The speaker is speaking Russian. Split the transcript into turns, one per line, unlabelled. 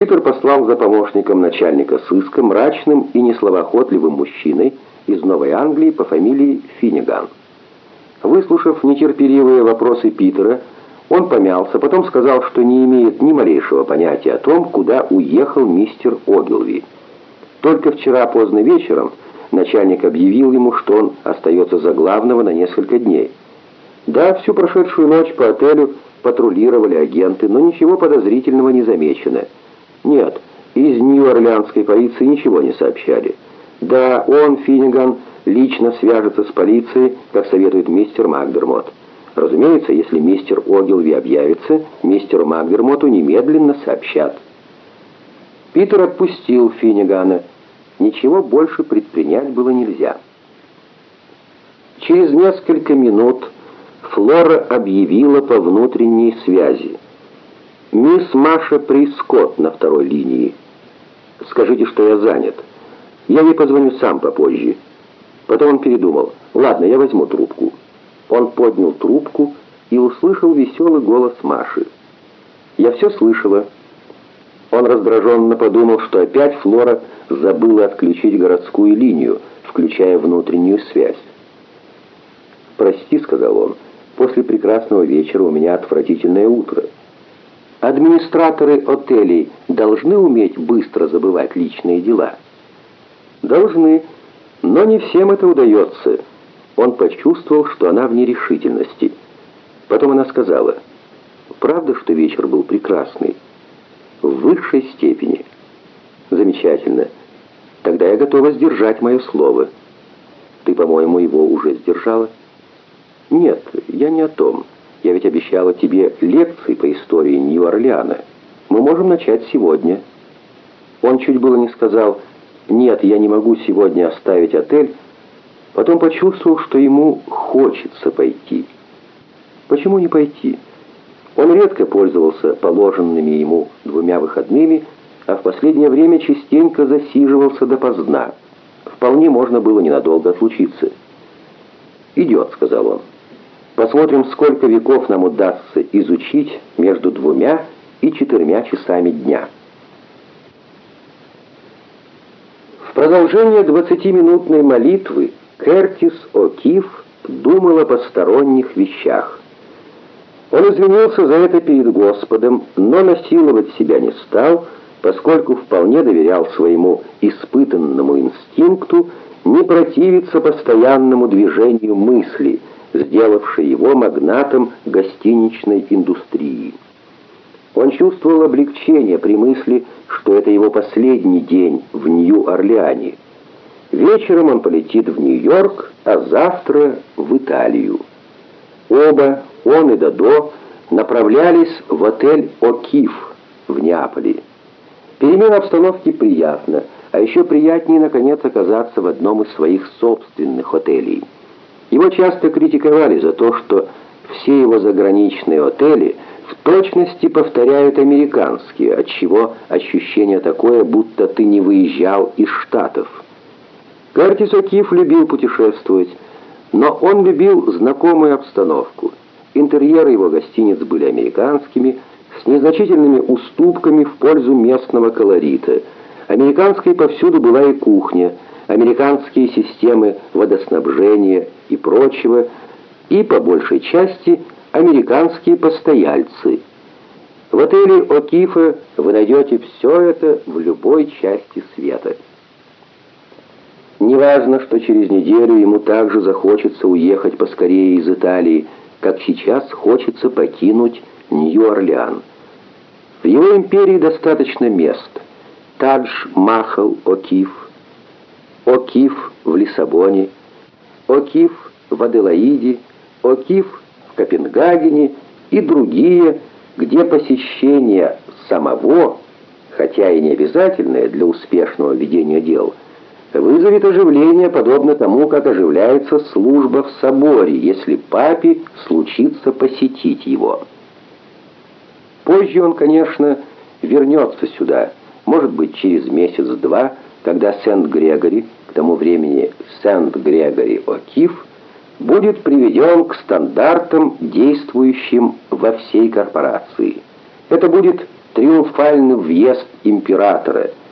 Питер послал за помощником начальника сыска мрачным и несловоохотливым мужчиной из Новой Англии по фамилии Финниган. Выслушав нетерпеливые вопросы Питера, он помялся, потом сказал, что не имеет ни малейшего понятия о том, куда уехал мистер Огилви. Только вчера поздно вечером начальник объявил ему, что он остается за главного на несколько дней. Да, всю прошедшую ночь по отелю патрулировали агенты, но ничего подозрительного не замечено. Нет, из Нью-Орлеанской полиции ничего не сообщали. Да, он, Финниган, лично свяжется с полицией, как советует мистер Макдермот. Разумеется, если мистер Огилви объявится, мистеру Макдермоту немедленно сообщат. Питер отпустил Финнигана. Ничего больше предпринять было нельзя. Через несколько минут Флора объявила по внутренней связи. «Мисс Маша Прискотт на второй линии. Скажите, что я занят. Я ей позвоню сам попозже». Потом он передумал. «Ладно, я возьму трубку». Он поднял трубку и услышал веселый голос Маши. «Я все слышала». Он раздраженно подумал, что опять Флора забыла отключить городскую линию, включая внутреннюю связь. «Прости», — сказал он, — «после прекрасного вечера у меня отвратительное утро». Администраторы отелей должны уметь быстро забывать личные дела. Должны, но не всем это удается. Он почувствовал, что она в нерешительности. Потом она сказала, «Правда, что вечер был прекрасный?» «В высшей степени». «Замечательно. Тогда я готова сдержать мое слово». «Ты, по-моему, его уже сдержала?» «Нет, я не о том». Я ведь обещала тебе лекции по истории Нью-Орлеана. Мы можем начать сегодня». Он чуть было не сказал «Нет, я не могу сегодня оставить отель», потом почувствовал, что ему хочется пойти. Почему не пойти? Он редко пользовался положенными ему двумя выходными, а в последнее время частенько засиживался допоздна. Вполне можно было ненадолго отлучиться. «Идет», — сказал он. Посмотрим, сколько веков нам удастся изучить между двумя и четырьмя часами дня. В продолжение двадцатиминутной молитвы Кертис О'Кив думал о посторонних вещах. Он извинился за это перед Господом, но насиловать себя не стал, поскольку вполне доверял своему испытанному инстинкту не противиться постоянному движению мысли – сделавший его магнатом гостиничной индустрии. Он чувствовал облегчение при мысли, что это его последний день в Нью-Орлеане. Вечером он полетит в Нью-Йорк, а завтра в Италию. Оба, он и Дадо, направлялись в отель «О'Киф» в Неаполе. Перемена обстановки приятна, а еще приятнее, наконец, оказаться в одном из своих собственных отелей – его часто критиковали за то, что все его заграничные отели в точности повторяют американские, отчего ощущение такое, будто ты не выезжал из Штатов. Картис О'Кифф любил путешествовать, но он любил знакомую обстановку. Интерьеры его гостиниц были американскими, с незначительными уступками в пользу местного колорита. Американской повсюду была и кухня – американские системы водоснабжения и прочего, и, по большей части, американские постояльцы. В отеле О'Кифа вы найдете все это в любой части света. Неважно, что через неделю ему также захочется уехать поскорее из Италии, как сейчас хочется покинуть Нью-Орлеан. В его империи достаточно мест. Тадж Махал О'Киф, О'Киф в Лиссабоне, О'Киф в Аделаиде, О'Киф в Копенгагене и другие, где посещение самого, хотя и не обязательное для успешного ведения дел, вызовет оживление, подобно тому, как оживляется служба в соборе, если папе случится посетить его. Позже он, конечно, вернется сюда, может быть, через месяц-два, когда Сент-Грегори к тому времени Сент-Грегори-О'Кифф будет приведен к стандартам, действующим во всей корпорации. Это будет триумфальный въезд императора –